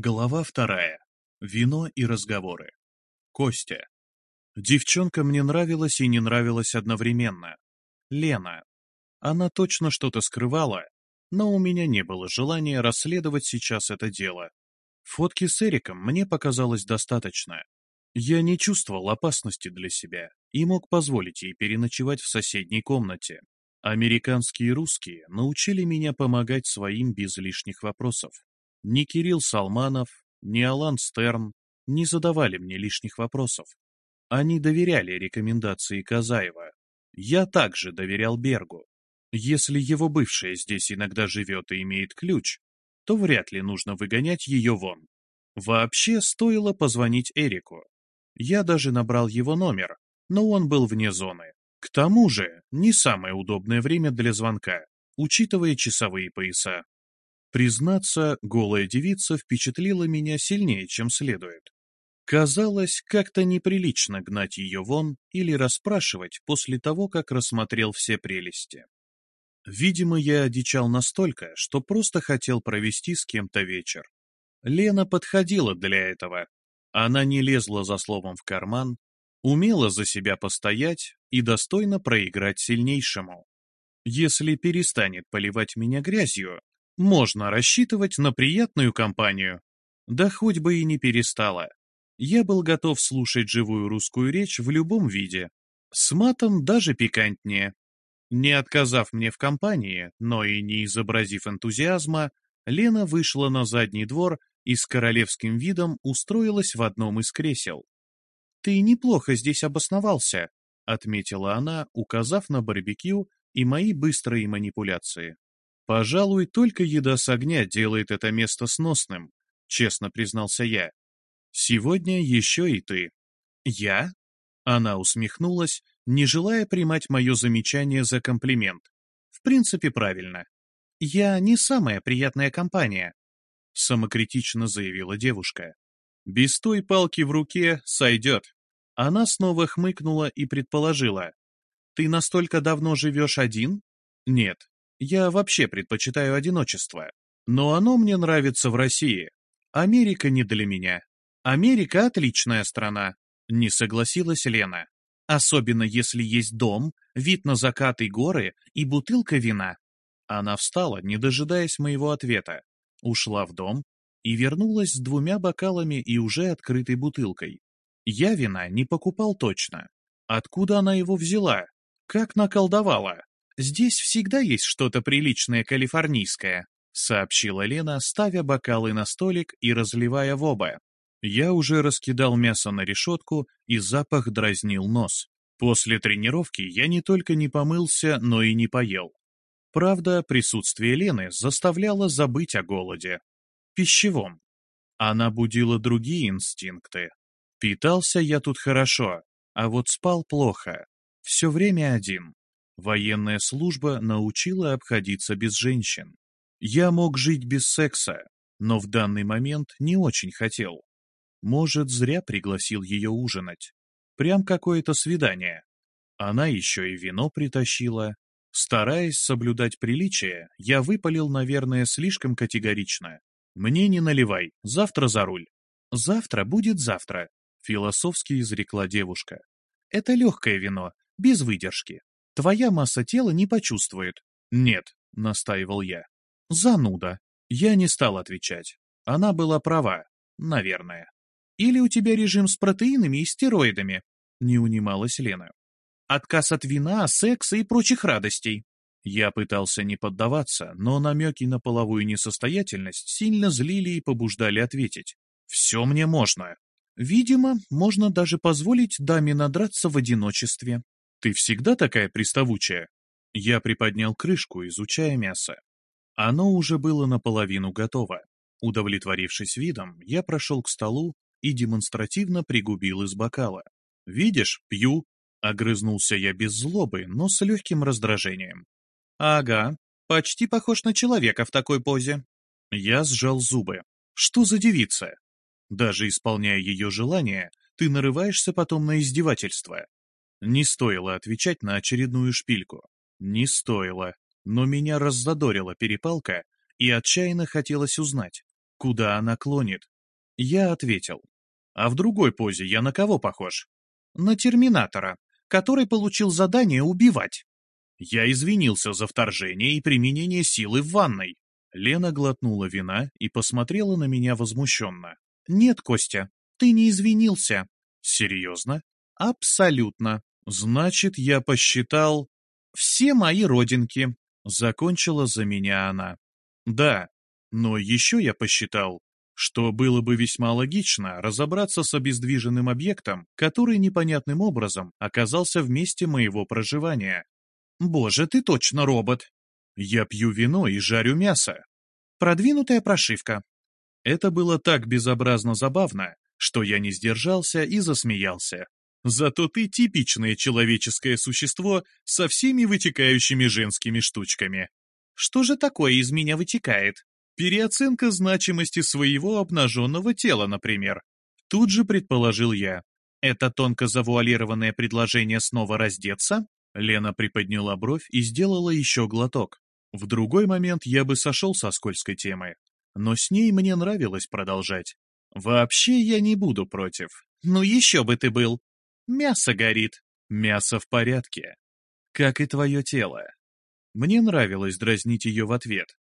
Глава вторая. Вино и разговоры. Костя. Девчонка мне нравилась и не нравилась одновременно. Лена. Она точно что-то скрывала, но у меня не было желания расследовать сейчас это дело. Фотки с Эриком мне показалось достаточно. Я не чувствовал опасности для себя и мог позволить ей переночевать в соседней комнате. Американские русские научили меня помогать своим без лишних вопросов. Ни Кирилл Салманов, ни Алан Стерн не задавали мне лишних вопросов. Они доверяли рекомендации Казаева. Я также доверял Бергу. Если его бывшая здесь иногда живет и имеет ключ, то вряд ли нужно выгонять ее вон. Вообще стоило позвонить Эрику. Я даже набрал его номер, но он был вне зоны. К тому же, не самое удобное время для звонка, учитывая часовые пояса. Признаться, голая девица впечатлила меня сильнее, чем следует. Казалось, как-то неприлично гнать ее вон или расспрашивать после того, как рассмотрел все прелести. Видимо, я одичал настолько, что просто хотел провести с кем-то вечер. Лена подходила для этого. Она не лезла за словом в карман, умела за себя постоять и достойно проиграть сильнейшему. Если перестанет поливать меня грязью, можно рассчитывать на приятную компанию. Да хоть бы и не перестала. Я был готов слушать живую русскую речь в любом виде. С матом даже пикантнее. Не отказав мне в компании, но и не изобразив энтузиазма, Лена вышла на задний двор и с королевским видом устроилась в одном из кресел. «Ты неплохо здесь обосновался», — отметила она, указав на барбекю и мои быстрые манипуляции. Пожалуй, только еда с огня делает это место сносным, честно признался я. Сегодня еще и ты. Я? Она усмехнулась, не желая примать мое замечание за комплимент. В принципе, правильно. Я не самая приятная компания, самокритично заявила девушка. Без той палки в руке сойдет. Она снова хмыкнула и предположила. Ты настолько давно живешь один? Нет, я вообще предпочитаю одиночество, но оно мне нравится в России. Америка не для меня. Америка отличная страна, не согласилась Лена. Особенно если есть дом, вид на закаты и горы и бутылка вина. Она встала, не дожидаясь моего ответа, ушла в дом и вернулась с двумя бокалами и уже открытой бутылкой. Я вина не покупал точно. Откуда она его взяла? Как наколдовала? «Здесь всегда есть что-то приличное калифорнийское», — сообщила Лена, ставя бокалы на столик и разливая в оба. Я уже раскидал мясо на решетку, и запах дразнил нос. После тренировки я не только не помылся, но и не поел. Правда, присутствие Лены заставляло забыть о голоде. Пищевом. Она будила другие инстинкты. Питался я тут хорошо, а вот спал плохо. Все время один. Военная служба научила обходиться без женщин. Я мог жить без секса, но в данный момент не очень хотел. Может, зря пригласил ее ужинать. Прям какое-то свидание. Она еще и вино притащила. Стараясь соблюдать приличие, я выпалил, наверное, слишком категорично. «Мне не наливай, завтра за руль». «Завтра будет завтра», — философски изрекла девушка. «Это легкое вино, без выдержки. Твоя масса тела не почувствует. Нет, настаивал я. Зануда. Я не стал отвечать. Она была права, наверное. Или у тебя режим с протеинами и стероидами? Не унималась Лена. Отказ от вина, секса и прочих радостей. Я пытался не поддаваться, но намеки на половую несостоятельность сильно злили и побуждали ответить. «Все мне можно». Видимо, можно даже позволить даме надраться в одиночестве. «Ты всегда такая приставучая?» Я приподнял крышку, изучая мясо. Оно уже было наполовину готово. Удовлетворившись видом, я прошел к столу и демонстративно пригубил из бокала. «Видишь, пью!» — огрызнулся я без злобы, но с легким раздражением. «Ага, почти похож на человека в такой позе». Я сжал зубы. «Что за девица?» Даже исполняя ее желания, ты нарываешься потом на издевательство. Не стоило отвечать на очередную шпильку. Не стоило. Но меня раззадорила перепалка, и отчаянно хотелось узнать, куда она клонит. Я ответил. А в другой позе я на кого похож? На терминатора, который получил задание убивать. Я извинился за вторжение и применение силы в ванной. Лена глотнула вина и посмотрела на меня возмущенно. «Нет, Костя, ты не извинился». «Серьезно?» «Абсолютно. Значит, я посчитал...» «Все мои родинки», — закончила за меня она. «Да, но еще я посчитал, что было бы весьма логично разобраться с обездвиженным объектом, который непонятным образом оказался в месте моего проживания. Боже, ты точно робот. Я пью вино и жарю мясо. Продвинутая прошивка. Это было так безобразно забавно, что я не сдержался и засмеялся. Зато ты типичное человеческое существо со всеми вытекающими женскими штучками. Что же такое из меня вытекает? Переоценка значимости своего обнаженного тела, например. Тут же предположил я. Это тонко завуалированное предложение снова раздеться? Лена приподняла бровь и сделала еще глоток. В другой момент я бы сошел со скользкой темы, но с ней мне нравилось продолжать. Вообще я не буду против. Ну еще бы ты был. Мясо горит. Мясо в порядке. Как и твое тело. Мне нравилось дразнить ее в ответ.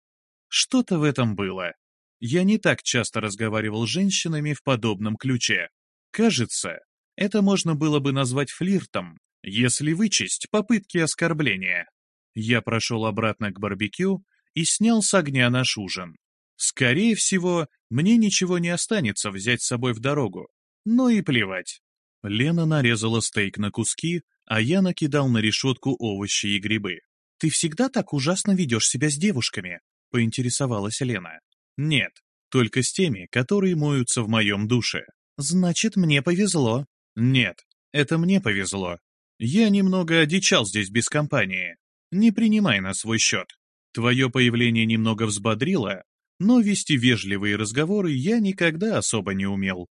Что-то в этом было. Я не так часто разговаривал с женщинами в подобном ключе. Кажется, это можно было бы назвать флиртом, если вычесть попытки оскорбления. Я прошел обратно к барбекю и снял с огня наш ужин. Скорее всего, мне ничего не останется взять с собой в дорогу, но и плевать. Лена нарезала стейк на куски, а я накидал на решетку овощи и грибы. «Ты всегда так ужасно ведешь себя с девушками?» — поинтересовалась Лена. «Нет, только с теми, которые моются в моем душе». «Значит, мне повезло». «Нет, это мне повезло. Я немного одичал здесь без компании. Не принимай на свой счет. Твое появление немного взбодрило, но вести вежливые разговоры я никогда особо не умел.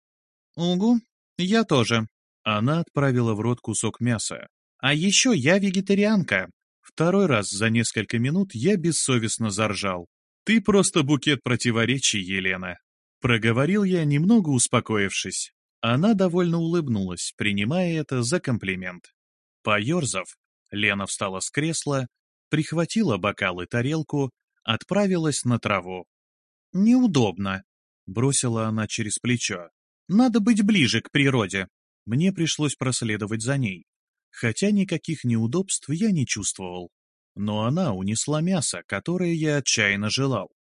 Угу, я тоже. Она отправила в рот кусок мяса. А еще я вегетарианка. Второй раз за несколько минут я бессовестно заржал. Ты просто букет противоречий, Елена. Проговорил я, немного успокоившись. Она довольно улыбнулась, принимая это за комплимент. Поерзав, Лена встала с кресла, прихватила бокал и тарелку, отправилась на траву. «Неудобно», — бросила она через плечо. «Надо быть ближе к природе». Мне пришлось проследовать за ней, хотя никаких неудобств я не чувствовал. Но она унесла мясо, которое я отчаянно желал.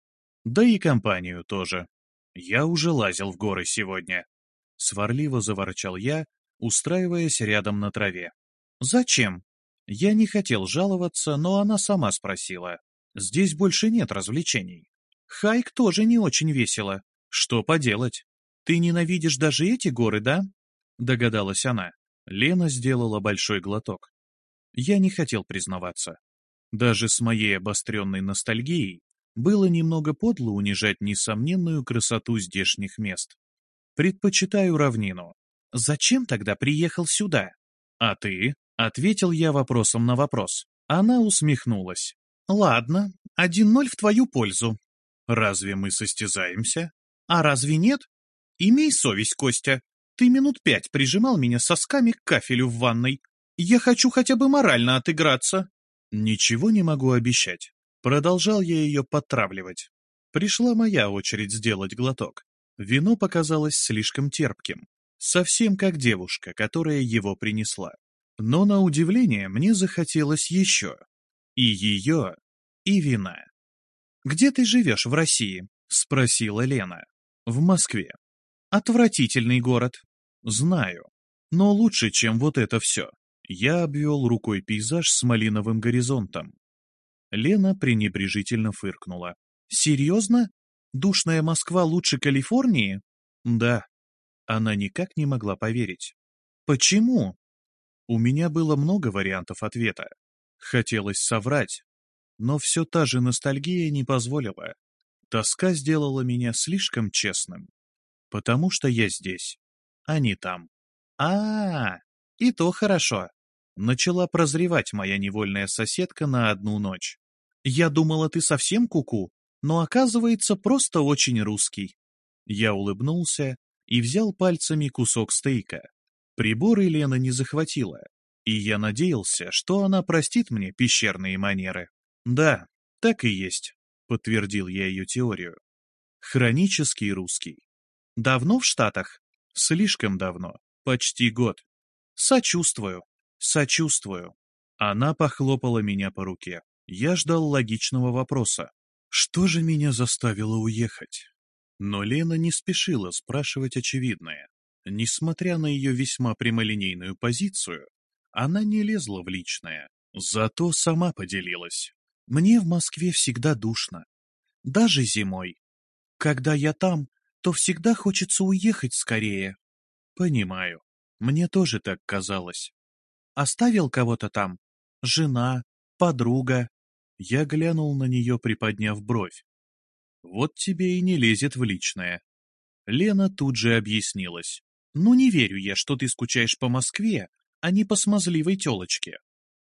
Да и компанию тоже. Я уже лазил в горы сегодня. Сварливо заворчал я, устраиваясь рядом на траве. «Зачем?» Я не хотел жаловаться, но она сама спросила. «Здесь больше нет развлечений». «Хайк тоже не очень весело». «Что поделать?» «Ты ненавидишь даже эти горы, да?» Догадалась она. Лена сделала большой глоток. Я не хотел признаваться. Даже с моей обостренной ностальгией было немного подло унижать несомненную красоту здешних мест. Предпочитаю равнину. Зачем тогда приехал сюда? А ты? Ответил я вопросом на вопрос. Она усмехнулась. Ладно, один ноль в твою пользу. Разве мы состязаемся? А разве нет? Имей совесть, Костя. Ты минут пять прижимал меня сосками к кафелю в ванной. Я хочу хотя бы морально отыграться. Ничего не могу обещать. Продолжал я ее подтравливать. Пришла моя очередь сделать глоток. Вино показалось слишком терпким. Совсем как девушка, которая его принесла. Но, на удивление, мне захотелось еще. И ее, и вина. «Где ты живешь в России?» — спросила Лена. «В Москве». «Отвратительный город». «Знаю. Но лучше, чем вот это все». Я обвел рукой пейзаж с малиновым горизонтом. Лена пренебрежительно фыркнула. «Серьезно? Душная Москва лучше Калифорнии?» «Да». Она никак не могла поверить. «Почему?» У меня было много вариантов ответа. Хотелось соврать, но все та же ностальгия не позволила. Тоска сделала меня слишком честным. Потому что я здесь, не там. а а, -а и то хорошо. Начала прозревать моя невольная соседка на одну ночь. Я думала, ты совсем куку, -ку, но оказывается просто очень русский. Я улыбнулся и взял пальцами кусок стейка. Приборы Лена не захватила, и я надеялся, что она простит мне пещерные манеры. Да, так и есть, подтвердил я ее теорию. Хронический русский. Давно в Штатах? Слишком давно. Почти год. Сочувствую. Сочувствую. Она похлопала меня по руке. Я ждал логичного вопроса. Что же меня заставило уехать? Но Лена не спешила спрашивать очевидное. Несмотря на ее весьма прямолинейную позицию, она не лезла в личное, зато сама поделилась. Мне в Москве всегда душно. Даже зимой. Когда я там, то всегда хочется уехать скорее. Понимаю. Мне тоже так казалось. Оставил кого-то там? Жена, подруга? Я глянул на нее, приподняв бровь. Вот тебе и не лезет в личное. Лена тут же объяснилась. Ну не верю я, что ты скучаешь по Москве, а не по смазливой телочке.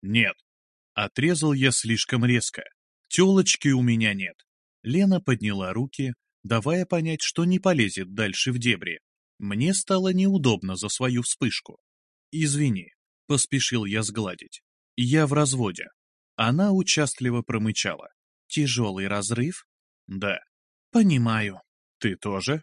Нет. Отрезал я слишком резко. Телочки у меня нет. Лена подняла руки, давая понять, что не полезет дальше в дебри. Мне стало неудобно за свою вспышку. «Извини», — поспешил я сгладить. «Я в разводе». Она участливо промычала. «Тяжелый разрыв?» «Да». «Понимаю». «Ты тоже?»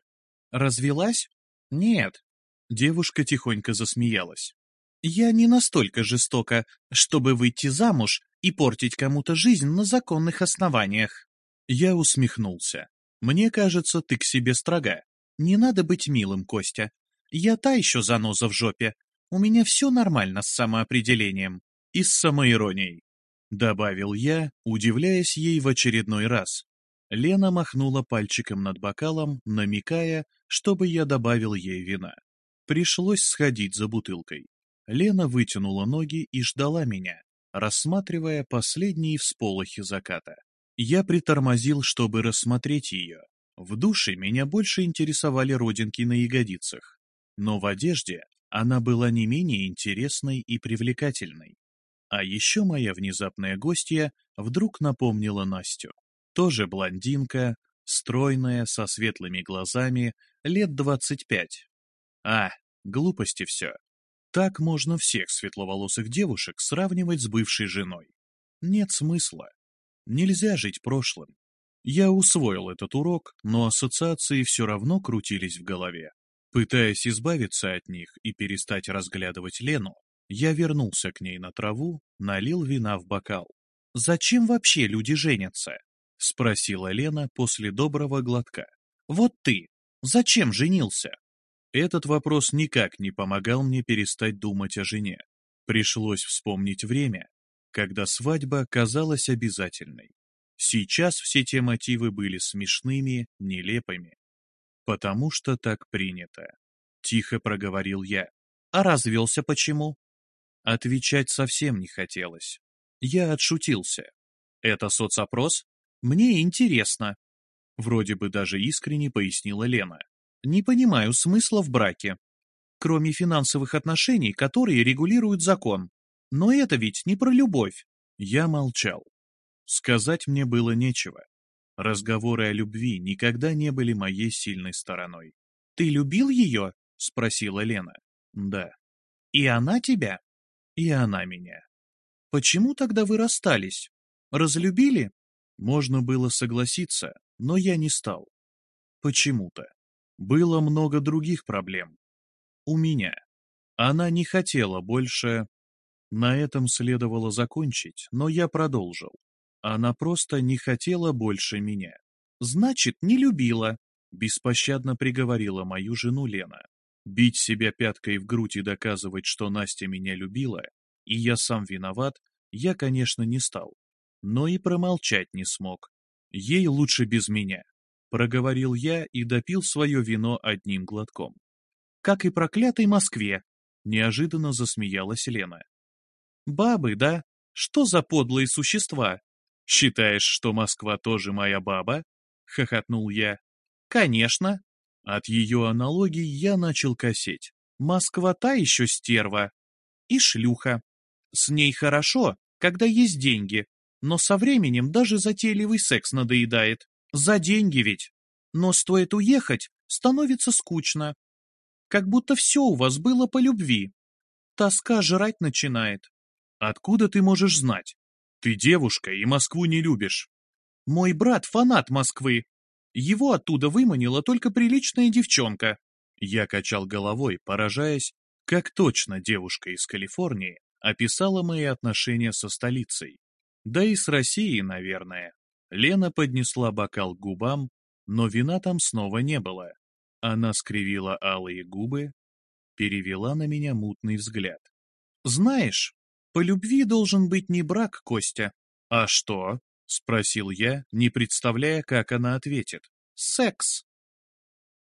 «Развелась?» «Нет». Девушка тихонько засмеялась. «Я не настолько жестока, чтобы выйти замуж и портить кому-то жизнь на законных основаниях». Я усмехнулся. «Мне кажется, ты к себе строга. Не надо быть милым, Костя. Я та еще заноза в жопе. У меня все нормально с самоопределением. И с самоиронией. Добавил я, удивляясь ей в очередной раз. Лена махнула пальчиком над бокалом, намекая, чтобы я добавил ей вина. Пришлось сходить за бутылкой. Лена вытянула ноги и ждала меня, рассматривая последние всполохи заката. Я притормозил, чтобы рассмотреть ее. В душе меня больше интересовали родинки на ягодицах, но в одежде она была не менее интересной и привлекательной. А еще моя внезапная гостья вдруг напомнила Настю. Тоже блондинка, стройная, со светлыми глазами, лет двадцать пять. А, глупости все. Так можно всех светловолосых девушек сравнивать с бывшей женой. Нет смысла. Нельзя жить прошлым. Я усвоил этот урок, но ассоциации все равно крутились в голове. Пытаясь избавиться от них и перестать разглядывать Лену, я вернулся к ней на траву, налил вина в бокал. «Зачем вообще люди женятся?» — спросила Лена после доброго глотка. «Вот ты! Зачем женился?» Этот вопрос никак не помогал мне перестать думать о жене. Пришлось вспомнить время, когда свадьба казалась обязательной. Сейчас все те мотивы были смешными, нелепыми. «Потому что так принято», — тихо проговорил я. «А развелся почему?» Отвечать совсем не хотелось. Я отшутился. «Это соцопрос? Мне интересно». Вроде бы даже искренне пояснила Лена. «Не понимаю смысла в браке. Кроме финансовых отношений, которые регулирует закон. Но это ведь не про любовь». Я молчал. Сказать мне было нечего. Разговоры о любви никогда не были моей сильной стороной. «Ты любил ее?» — спросила Лена. «Да». «И она тебя?» «И она меня». «Почему тогда вы расстались? Разлюбили?» Можно было согласиться, но я не стал. Почему-то. Было много других проблем. У меня. Она не хотела больше... На этом следовало закончить, но я продолжил. Она просто не хотела больше меня. Значит, не любила, беспощадно приговорила мою жену Лена. Бить себя пяткой в грудь и доказывать, что Настя меня любила, и я сам виноват, я, конечно, не стал. Но и промолчать не смог. Ей лучше без меня. Проговорил я и допил свое вино одним глотком. Как и проклятой Москве, неожиданно засмеялась Лена. Бабы, да? Что за подлые существа? «Считаешь, что Москва тоже моя баба?» — хохотнул я. «Конечно». От ее аналогий я начал косеть. «Москва та еще стерва. И шлюха. С ней хорошо, когда есть деньги, но со временем даже затейливый секс надоедает. За деньги ведь. Но стоит уехать, становится скучно. Как будто все у вас было по любви. Тоска жрать начинает. Откуда ты можешь знать? Ты девушка и Москву не любишь. Мой брат фанат Москвы. Его оттуда выманила только приличная девчонка. Я качал головой, поражаясь, как точно девушка из Калифорнии описала мои отношения со столицей. Да и с Россией, наверное. Лена поднесла бокал к губам, но вина там снова не было. Она скривила алые губы, перевела на меня мутный взгляд. «Знаешь, по любви должен быть не брак, Костя». «А что?» — спросил я, не представляя, как она ответит. «Секс».